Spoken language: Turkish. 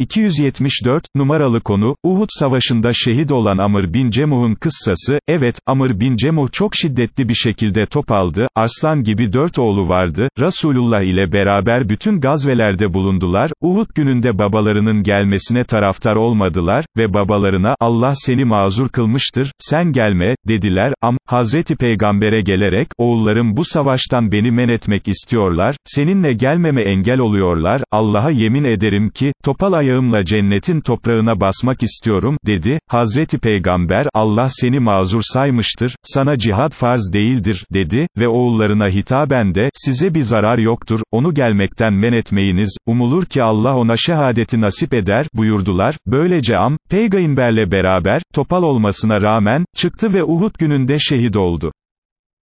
274, numaralı konu, Uhud savaşında şehit olan Amr bin Cemuh'un kıssası, evet, Amr bin Cemuh çok şiddetli bir şekilde top aldı, Arslan gibi dört oğlu vardı, Resulullah ile beraber bütün gazvelerde bulundular, Uhud gününde babalarının gelmesine taraftar olmadılar, ve babalarına, Allah seni mazur kılmıştır, sen gelme, dediler, Am, Hazreti Peygamber'e gelerek, oğullarım bu savaştan beni men etmek istiyorlar, seninle gelmeme engel oluyorlar, Allah'a yemin ederim ki, topal ayağımla cennetin toprağına basmak istiyorum, dedi, Hazreti Peygamber, Allah seni mazur saymıştır, sana cihad farz değildir, dedi, ve oğullarına hitaben de, size bir zarar yoktur, onu gelmekten men etmeyiniz, umulur ki Allah ona şehadeti nasip eder, buyurdular, böylece Am, Peygamberle beraber, topal olmasına rağmen, çıktı ve Uhud gününde şehit oldu.